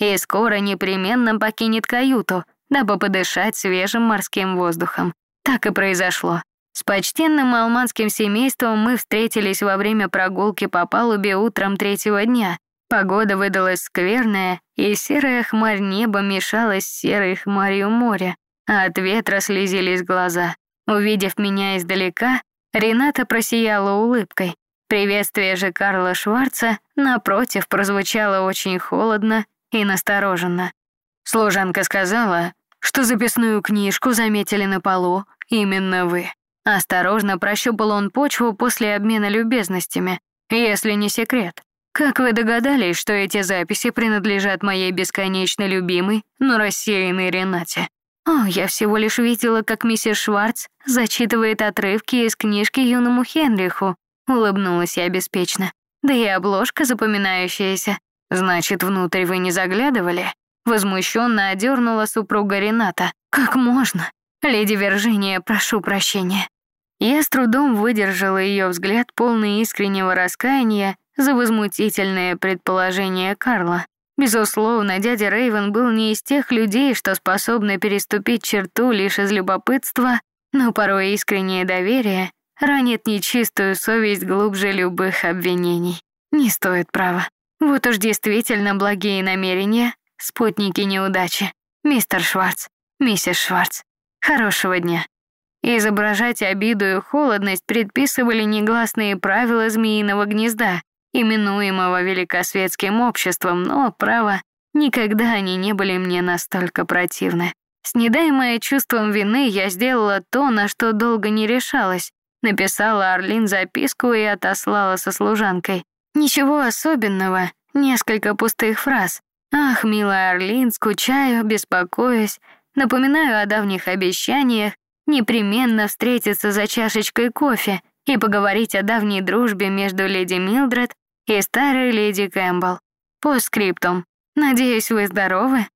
и скоро непременно покинет каюту, дабы подышать свежим морским воздухом. Так и произошло. С почтенным алманским семейством мы встретились во время прогулки по палубе утром третьего дня. Погода выдалась скверная, и серая хмарь неба мешалась с серой хмарью моря, а от ветра слезились глаза. Увидев меня издалека, Рената просияла улыбкой. Приветствие же Карла Шварца, напротив, прозвучало очень холодно и настороженно. Служанка сказала, что записную книжку заметили на полу именно вы. Осторожно прощупал он почву после обмена любезностями, если не секрет. Как вы догадались, что эти записи принадлежат моей бесконечно любимой, но рассеянной Ренате? О, я всего лишь видела, как миссис Шварц зачитывает отрывки из книжки юному Хенриху. Улыбнулась я беспечно. Да и обложка запоминающаяся. Значит, внутрь вы не заглядывали? Возмущенно одернула супруга Рената. Как можно? Леди Виржиния, прошу прощения. Я с трудом выдержала ее взгляд, полный искреннего раскаяния за возмутительное предположение Карла. Безусловно, дядя Рейвен был не из тех людей, что способны переступить черту лишь из любопытства, но порой искреннее доверие ранит нечистую совесть глубже любых обвинений. Не стоит права. Вот уж действительно благие намерения, спутники неудачи. Мистер Шварц, миссис Шварц, хорошего дня. Изображать обиду и холодность предписывали негласные правила змеиного гнезда, именуемого великосветским обществом, но, право, никогда они не были мне настолько противны. Снедаемая чувством вины, я сделала то, на что долго не решалась. Написала Орлин записку и отослала со служанкой. Ничего особенного, несколько пустых фраз. «Ах, милая Орлин, скучаю, беспокоюсь, напоминаю о давних обещаниях, непременно встретиться за чашечкой кофе и поговорить о давней дружбе между леди Милдред и старой леди Кэмпбелл. По скриптум. Надеюсь, вы здоровы?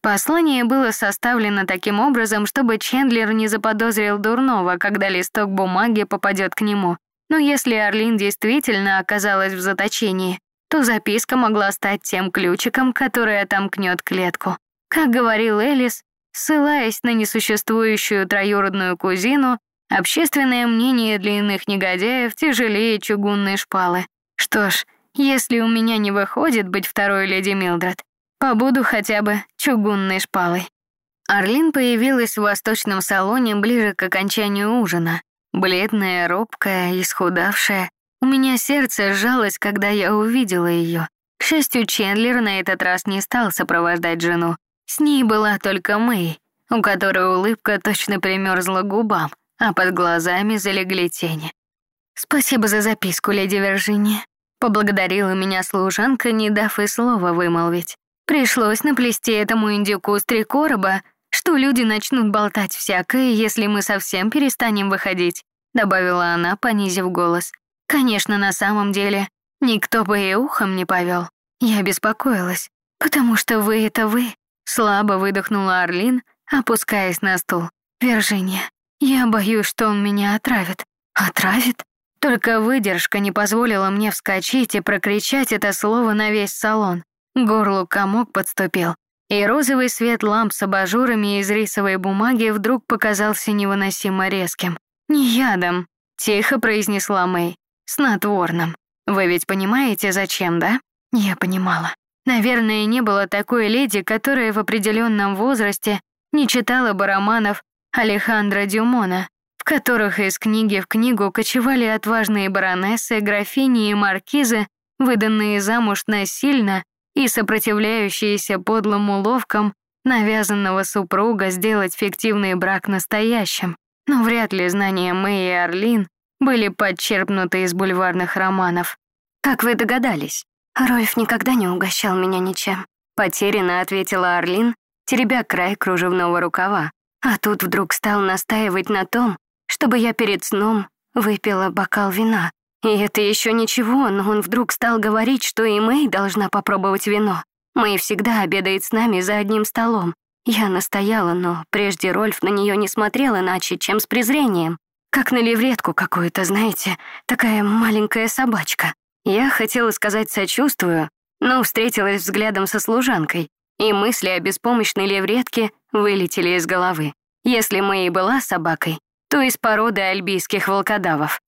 Послание было составлено таким образом, чтобы Чендлер не заподозрил дурного, когда листок бумаги попадет к нему. Но если Орлин действительно оказалась в заточении, то записка могла стать тем ключиком, который отомкнет клетку. Как говорил Элис, ссылаясь на несуществующую троюродную кузину, общественное мнение для иных негодяев тяжелее чугунной шпалы. Что ж, если у меня не выходит быть второй леди Милдред, побуду хотя бы чугунной шпалой. Орлин появилась в восточном салоне ближе к окончанию ужина. Бледная, робкая, исхудавшая. У меня сердце сжалось, когда я увидела ее. К счастью, Чендлер на этот раз не стал сопровождать жену. С ней была только Мэй, у которой улыбка точно примерзла губам, а под глазами залегли тени. «Спасибо за записку, леди Виржиния», — поблагодарила меня служанка, не дав и слова вымолвить. Пришлось наплести этому индюку с три короба, что люди начнут болтать всякое, если мы совсем перестанем выходить», — добавила она, понизив голос. «Конечно, на самом деле, никто бы и ухом не повел. Я беспокоилась, потому что вы — это вы», — слабо выдохнула Орлин, опускаясь на стул. «Виржиния, я боюсь, что он меня отравит». «Отравит?» Только выдержка не позволила мне вскочить и прокричать это слово на весь салон. Горлу комок подступил, и розовый свет ламп с абажурами из рисовой бумаги вдруг показался невыносимо резким. «Не ядом», — тихо произнесла Мэй, — «снотворным. Вы ведь понимаете, зачем, да?» Я понимала. Наверное, не было такой леди, которая в определенном возрасте не читала бы романов Алехандро Дюмона, в которых из книги в книгу кочевали отважные баронессы, графини и маркизы, выданные замуж насильно и сопротивляющиеся подлым уловкам навязанного супруга сделать фиктивный брак настоящим. Но вряд ли знания Мэй и Орлин были подчерпнуты из бульварных романов. «Как вы догадались?» «Рольф никогда не угощал меня ничем», — потерянно ответила Орлин, теребя край кружевного рукава. А тут вдруг стал настаивать на том, чтобы я перед сном выпила бокал вина. И это еще ничего, но он вдруг стал говорить, что и Мэй должна попробовать вино. Мэй всегда обедает с нами за одним столом. Я настояла, но прежде Рольф на нее не смотрел иначе, чем с презрением. Как на левретку какую-то, знаете, такая маленькая собачка. Я хотела сказать «сочувствую», но встретилась взглядом со служанкой. и мысли о беспомощной левретке вылетели из головы. Если Мэй была собакой, то из породы альбийских волкодавов.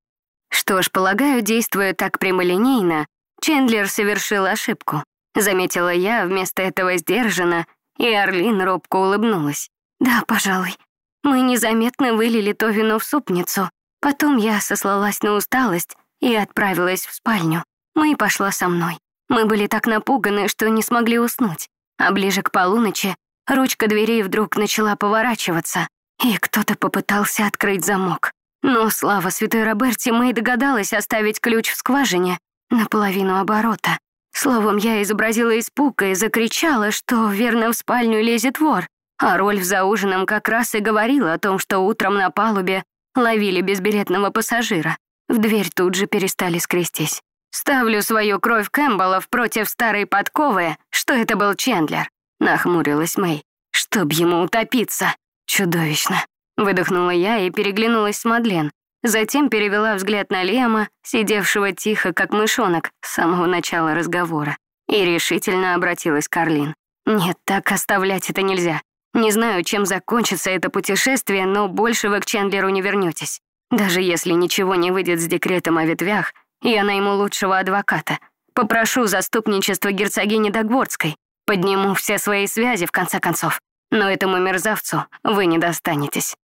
Что ж, полагаю, действуя так прямолинейно, Чендлер совершил ошибку. Заметила я, вместо этого сдержанно, и Орлин робко улыбнулась. «Да, пожалуй. Мы незаметно вылили то вино в супницу. Потом я сослалась на усталость и отправилась в спальню. Мэй пошла со мной. Мы были так напуганы, что не смогли уснуть. А ближе к полуночи ручка двери вдруг начала поворачиваться, и кто-то попытался открыть замок. Но, слава святой Роберте, Мэй догадалась оставить ключ в скважине наполовину оборота. Словом, я изобразила испуг и закричала, что верно в спальню лезет вор. А Рольф за ужином как раз и говорил о том, что утром на палубе ловили безбилетного пассажира. В дверь тут же перестали скрестись. «Ставлю свою кровь Кэмпбеллов против старой подковы, что это был Чендлер», — нахмурилась Мэй. «Чтоб ему утопиться!» «Чудовищно!» — выдохнула я и переглянулась с Мадлен. Затем перевела взгляд на Лема, сидевшего тихо, как мышонок, с самого начала разговора, и решительно обратилась к Орлин. «Нет, так оставлять это нельзя. Не знаю, чем закончится это путешествие, но больше вы к Чендлеру не вернетесь. Даже если ничего не выйдет с декретом о ветвях, я найму лучшего адвоката. Попрошу заступничество герцогини Дагвордской. Подниму все свои связи, в конце концов. Но этому мерзавцу вы не достанетесь».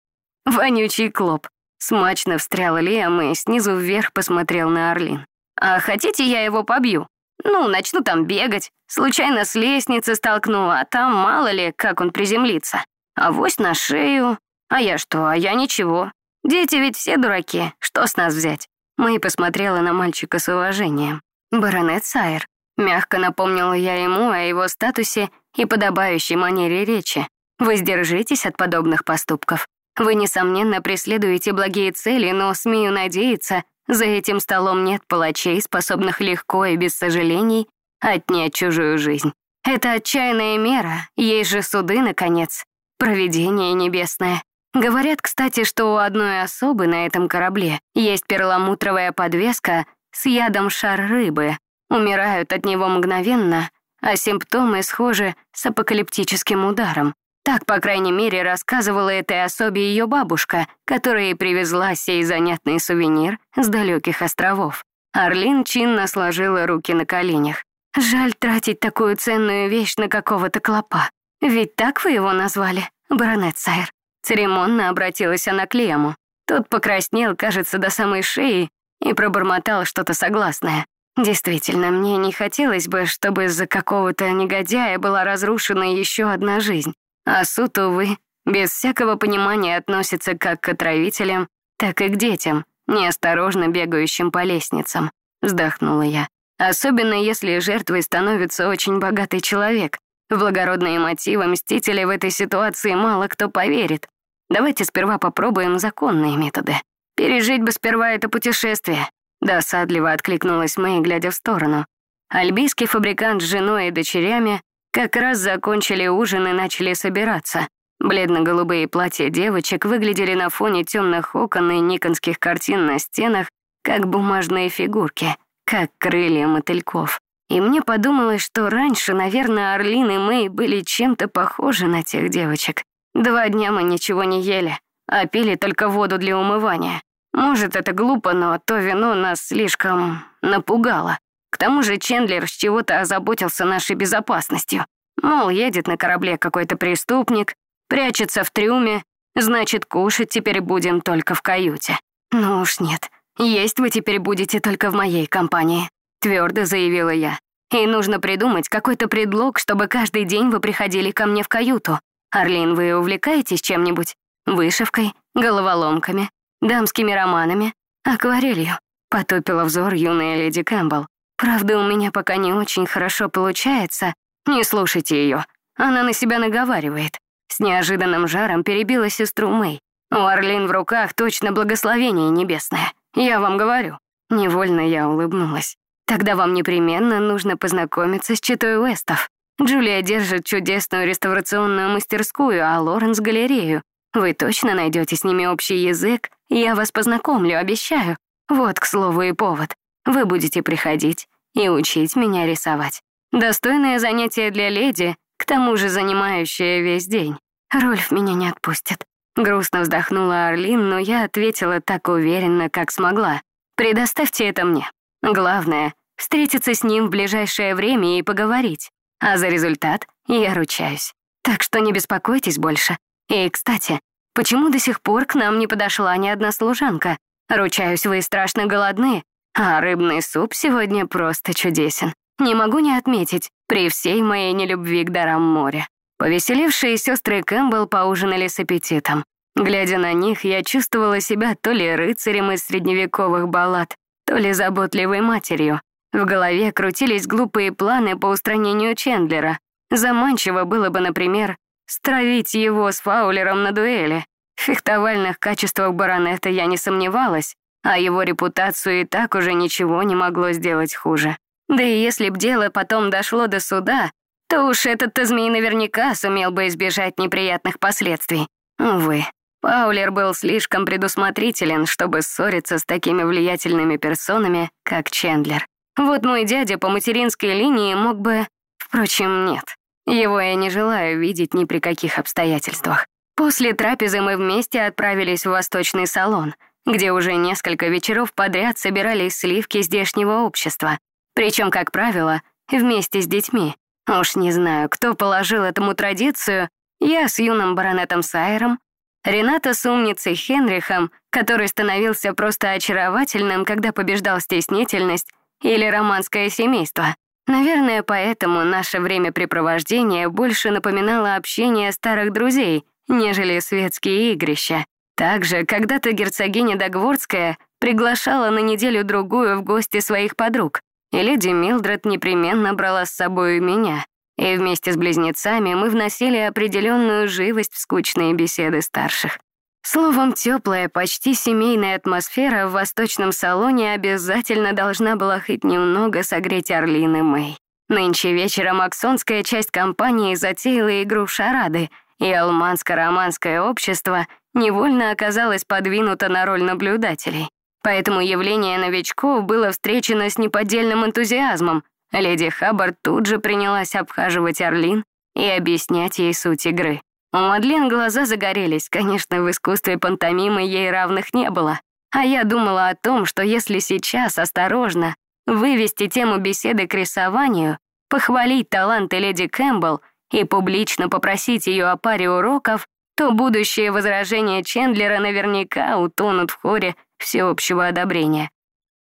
«Вонючий клоп», Смачно встрял Лиам и снизу вверх посмотрел на Орлин. «А хотите, я его побью? Ну, начну там бегать, случайно с лестницы столкну, а там мало ли, как он приземлится. Авось на шею. А я что, а я ничего. Дети ведь все дураки, что с нас взять?» Мэй посмотрела на мальчика с уважением. «Баронет Сайер». Мягко напомнила я ему о его статусе и подобающей манере речи. Воздержитесь от подобных поступков. Вы, несомненно, преследуете благие цели, но, смею надеяться, за этим столом нет палачей, способных легко и без сожалений отнять чужую жизнь. Это отчаянная мера, есть же суды, наконец. Провидение небесное. Говорят, кстати, что у одной особы на этом корабле есть перламутровая подвеска с ядом шар рыбы. Умирают от него мгновенно, а симптомы схожи с апокалиптическим ударом. Так, по крайней мере, рассказывала этой особе ее бабушка, которая привезла сей занятный сувенир с далеких островов. Орлин чинно сложила руки на коленях. «Жаль тратить такую ценную вещь на какого-то клопа. Ведь так вы его назвали, баронет Сайр?» Церемонно обратилась она к Лему. Тот покраснел, кажется, до самой шеи и пробормотал что-то согласное. Действительно, мне не хотелось бы, чтобы из-за какого-то негодяя была разрушена еще одна жизнь. А суд, увы, без всякого понимания относится как к отравителям, так и к детям, неосторожно бегающим по лестницам. Вздохнула я. Особенно если жертвой становится очень богатый человек. В благородные мотивы мстителя в этой ситуации мало кто поверит. Давайте сперва попробуем законные методы. Пережить бы сперва это путешествие. Досадливо откликнулась Мэй, глядя в сторону. Альбийский фабрикант с женой и дочерями как раз закончили ужин и начали собираться. Бледно-голубые платья девочек выглядели на фоне темных окон и никонских картин на стенах, как бумажные фигурки, как крылья мотыльков. И мне подумалось, что раньше, наверное, Орлин и Мэй были чем-то похожи на тех девочек. Два дня мы ничего не ели, а пили только воду для умывания. Может, это глупо, но то вино нас слишком напугало. К тому же Чендлер с чего-то озаботился нашей безопасностью. Мол, едет на корабле какой-то преступник, прячется в трюме, значит, кушать теперь будем только в каюте. Ну уж нет, есть вы теперь будете только в моей компании, твердо заявила я. И нужно придумать какой-то предлог, чтобы каждый день вы приходили ко мне в каюту. Орлин, вы увлекаетесь чем-нибудь? Вышивкой, головоломками, дамскими романами, акварелью?» Потупила взор юная леди Кэмпбелл. Правда, у меня пока не очень хорошо получается. Не слушайте ее. Она на себя наговаривает. С неожиданным жаром перебила сестру Мэй. У Орлин в руках точно благословение небесное. Я вам говорю. Невольно я улыбнулась. Тогда вам непременно нужно познакомиться с читой Уэстов. Джулия держит чудесную реставрационную мастерскую, а Лоренс — галерею. Вы точно найдете с ними общий язык, я вас познакомлю, обещаю. Вот, к слову, и повод. Вы будете приходить и учить меня рисовать. Достойное занятие для леди, к тому же занимающая весь день. Рольф меня не отпустит. Грустно вздохнула Орлин, но я ответила так уверенно, как смогла. «Предоставьте это мне. Главное — встретиться с ним в ближайшее время и поговорить. А за результат я ручаюсь. Так что не беспокойтесь больше. И, кстати, почему до сих пор к нам не подошла ни одна служанка? Ручаюсь, вы страшно голодны, а рыбный суп сегодня просто чудесен. Не могу не отметить, при всей моей нелюбви к дарам моря. Повеселевшие сестры Кэмпбелл поужинали с аппетитом. Глядя на них, я чувствовала себя то ли рыцарем из средневековых баллад, то ли заботливой матерью. В голове крутились глупые планы по устранению Чендлера. Заманчиво было бы, например, стравить его с Фаулером на дуэли. В фехтовальных качествах баронета я не сомневалась, а его репутацию и так уже ничего не могло сделать хуже. Да и если б дело потом дошло до суда, то уж этот-то змей наверняка сумел бы избежать неприятных последствий. Увы, Паулер был слишком предусмотрителен, чтобы ссориться с такими влиятельными персонами, как Чендлер. Вот мой дядя по материнской линии мог бы... Впрочем, нет. Его я не желаю видеть ни при каких обстоятельствах. После трапезы мы вместе отправились в восточный салон, где уже несколько вечеров подряд собирались сливки здешнего общества. Причем, как правило, вместе с детьми. Уж не знаю, кто положил этому традицию, я с юным баронетом Сайером, Рената с умницей Хенрихом, который становился просто очаровательным, когда побеждал стеснительность, или романское семейство. Наверное, поэтому наше времяпрепровождение больше напоминало общение старых друзей, нежели светские игрища. Также когда-то герцогиня Догворская приглашала на неделю-другую в гости своих подруг, и леди Милдред непременно брала с собой меня. И вместе с близнецами мы вносили определенную живость в скучные беседы старших. Словом, теплая, почти семейная атмосфера в восточном салоне обязательно должна была хоть немного согреть Орлин и Мэй. Нынче вечером аксонская часть компании затеяла игру в шарады, и алманско-романское общество невольно оказалось подвинуто на роль наблюдателей. Поэтому явление новичков было встречено с неподдельным энтузиазмом. Леди Хаббард тут же принялась обхаживать Орлин и объяснять ей суть игры. У Мадлен глаза загорелись, конечно, в искусстве пантомимы ей равных не было. А я думала о том, что если сейчас осторожно вывести тему беседы к рисованию, похвалить таланты леди Кэмпбелл и публично попросить ее о паре уроков, то будущие возражения Чендлера наверняка утонут в хоре всеобщего одобрения.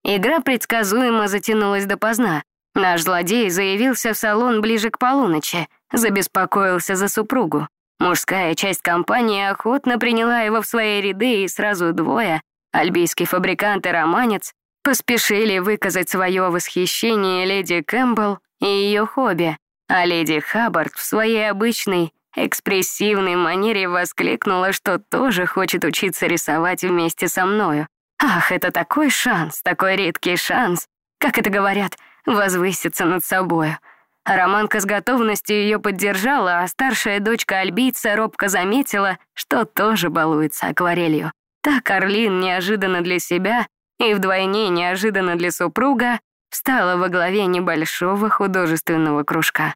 Игра предсказуемо затянулась допоздна. Наш злодей заявился в салон ближе к полуночи, забеспокоился за супругу. Мужская часть компании охотно приняла его в свои ряды, и сразу двое, альбийский фабрикант и романец, поспешили выказать свое восхищение леди Кэмпбелл и ее хобби, а леди Хаббард в своей обычной, экспрессивной манере воскликнула, что тоже хочет учиться рисовать вместе со мною. Ах, это такой шанс, такой редкий шанс, как это говорят, возвыситься над собою. Романка с готовностью ее поддержала, а старшая дочка Альбийца робко заметила, что тоже балуется акварелью. Так Орлин неожиданно для себя и вдвойне неожиданно для супруга встала во главе небольшого художественного кружка.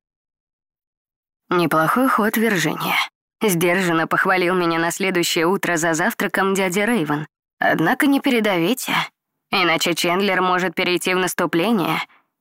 Неплохой ход Виржиния. Сдержанно похвалил меня на следующее утро за завтраком дядя Рейвен. Однако не передавите, иначе Чендлер может перейти в наступление,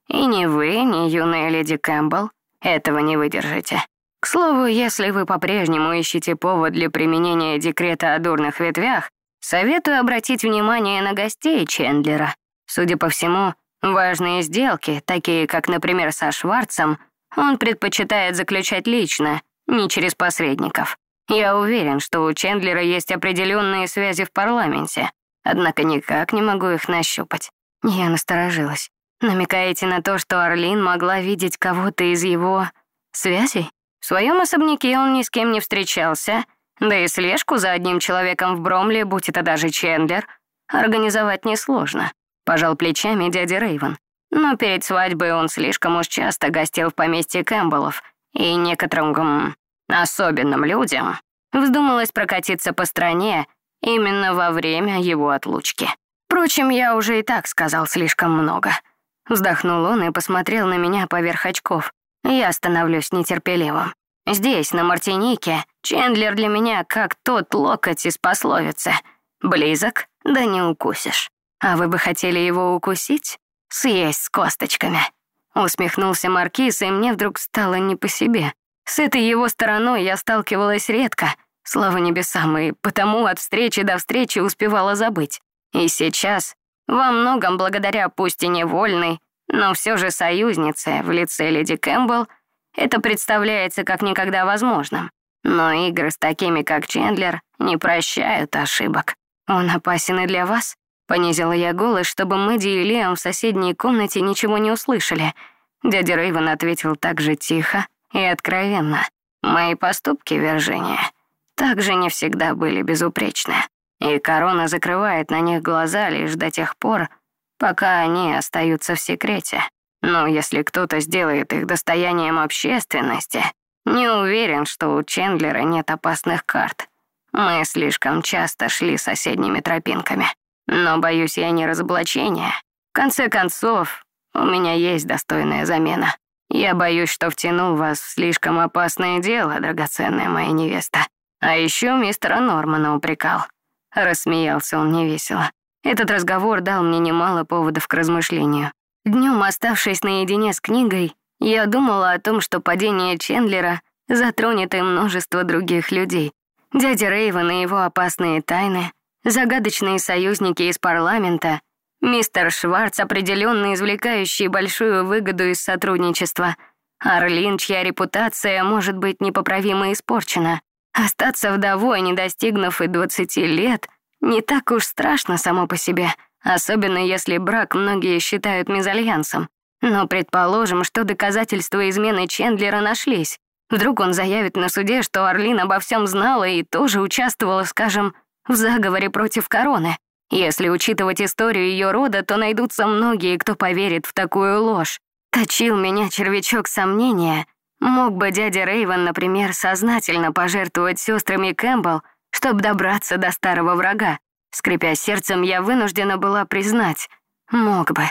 и ни вы, ни юная леди Кэмпбелл этого не выдержите. К слову, если вы по-прежнему ищете повод для применения декрета о дурных ветвях, советую обратить внимание на гостей Чендлера. Судя по всему, важные сделки, такие как, например, со Шварцем, он предпочитает заключать лично, не через посредников. Я уверен, что у Чендлера есть определенные связи в парламенте, однако никак не могу их нащупать. Я насторожилась. Намекаете на то, что Орлин могла видеть кого-то из его связей? В своем особняке он ни с кем не встречался, да и слежку за одним человеком в Бромле, будь это даже Чендлер, организовать несложно. Пожал плечами дядя Рейвен. Но перед свадьбой он слишком уж часто гостил в поместье Кэмпбеллов, и некоторым особенным людям вздумалось прокатиться по стране именно во время его отлучки. Впрочем, я уже и так сказал слишком много. Вздохнул он и посмотрел на меня поверх очков. Я становлюсь нетерпеливым. Здесь, на Мартинике, Чендлер для меня как тот локоть из пословицы. Близок, да не укусишь. А вы бы хотели его укусить? Съесть с косточками. Усмехнулся Маркиз, и мне вдруг стало не по себе. С этой его стороной я сталкивалась редко, слава небесам, и потому от встречи до встречи успевала забыть. И сейчас, во многом благодаря пусть и невольной, но все же союзнице в лице леди Кэмпбелл, это представляется как никогда возможным. Но игры с такими, как Чендлер, не прощают ошибок. Он опасен и для вас? Понизила я голос, чтобы Мэдди и Лиам в соседней комнате ничего не услышали. Дядя Рейвен ответил так же тихо и откровенно. «Мои поступки, Виржиния, также не всегда были безупречны, и корона закрывает на них глаза лишь до тех пор, пока они остаются в секрете. Но если кто-то сделает их достоянием общественности, не уверен, что у Чендлера нет опасных карт. Мы слишком часто шли соседними тропинками. Но боюсь я не разоблачения. В конце концов, у меня есть достойная замена. Я боюсь, что втянул вас в слишком опасное дело, драгоценная моя невеста. А еще мистера Нормана упрекал. Рассмеялся он невесело. Этот разговор дал мне немало поводов к размышлению. Днем, оставшись наедине с книгой, я думала о том, что падение Чендлера затронет и множество других людей. Дядя Рейвен и его опасные тайны, загадочные союзники из парламента, мистер Шварц, определенно извлекающий большую выгоду из сотрудничества, Орлин, чья репутация может быть непоправимо испорчена. Остаться вдовой, не достигнув и 20 лет, не так уж страшно само по себе, особенно если брак многие считают мезальянсом. Но предположим, что доказательства измены Чендлера нашлись. Вдруг он заявит на суде, что Орлин обо всем знала и тоже участвовала, скажем, в заговоре против короны. Если учитывать историю ее рода, то найдутся многие, кто поверит в такую ложь. Точил меня червячок сомнения. Мог бы дядя Рейвен, например, сознательно пожертвовать сестрами Кэмпбелл, чтобы добраться до старого врага. Скрипя сердцем, я вынуждена была признать. Мог бы.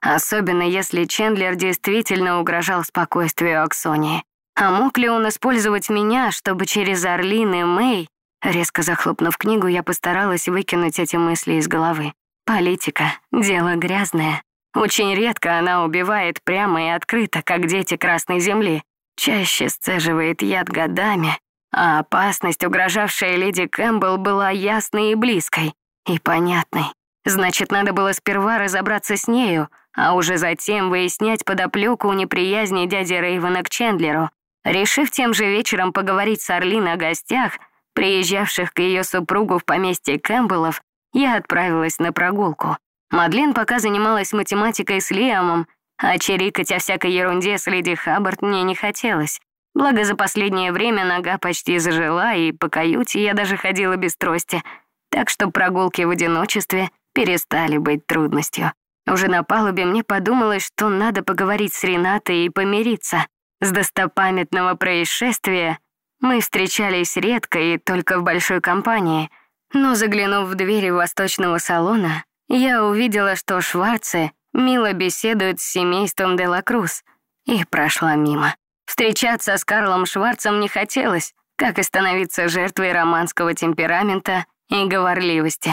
Особенно если Чендлер действительно угрожал спокойствию Аксонии. А мог ли он использовать меня, чтобы через Орлин и Мэй Резко захлопнув книгу, я постаралась выкинуть эти мысли из головы. Политика — дело грязное. Очень редко она убивает прямо и открыто, как дети Красной Земли. Чаще сцеживает яд годами, а опасность, угрожавшая леди Кэмпбелл, была ясной и близкой, и понятной. Значит, надо было сперва разобраться с нею, а уже затем выяснять подоплеку неприязни дяди Рейвена к Чендлеру. Решив тем же вечером поговорить с Орлин о гостях, приезжавших к ее супругу в поместье Кэмпбеллов, я отправилась на прогулку. Мадлен пока занималась математикой с Лиамом, а чирикать о всякой ерунде с леди Хаббард мне не хотелось. Благо, за последнее время нога почти зажила, и по каюте я даже ходила без трости, так что прогулки в одиночестве перестали быть трудностью. Уже на палубе мне подумалось, что надо поговорить с Ренатой и помириться. С достопамятного происшествия мы встречались редко и только в большой компании, но заглянув в двери восточного салона, я увидела, что Шварцы мило беседуют с семейством Делакрус, и прошла мимо. Встречаться с Карлом Шварцем не хотелось, как и становиться жертвой романского темперамента и говорливости.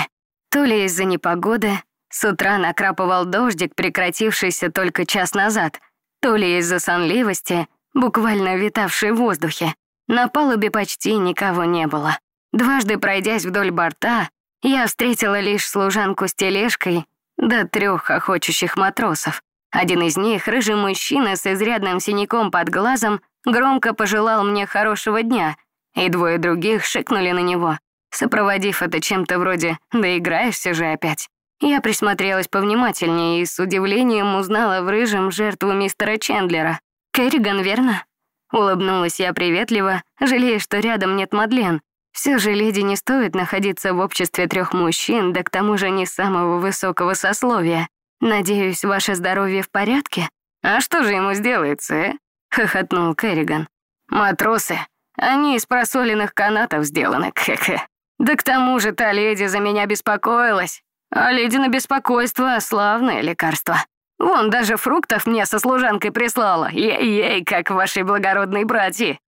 То ли из-за непогоды, с утра накрапывал дождик, прекратившийся только час назад, то ли из-за сонливости, буквально витавшей в воздухе. На палубе почти никого не было. Дважды пройдясь вдоль борта, я встретила лишь служанку с тележкой до трех охочущих матросов. Один из них, рыжий мужчина с изрядным синяком под глазом, громко пожелал мне хорошего дня, и двое других шикнули на него, сопроводив это чем-то вроде «да играешься же опять». Я присмотрелась повнимательнее и с удивлением узнала в рыжем жертву мистера Чендлера. Керриган, верно? Улыбнулась я приветливо, жалея, что рядом нет Мадлен. Все же леди не стоит находиться в обществе трех мужчин, да к тому же не самого высокого сословия. Надеюсь, ваше здоровье в порядке? А что же ему сделается, э? Хохотнул Керриган. Матросы, они из просоленных канатов сделаны, хе-хе. Да к тому же та леди за меня беспокоилась. А леди на беспокойство — славное лекарство. Вон даже фруктов мне со служанкой прислала. Ей-ей, как ваши благородные братья.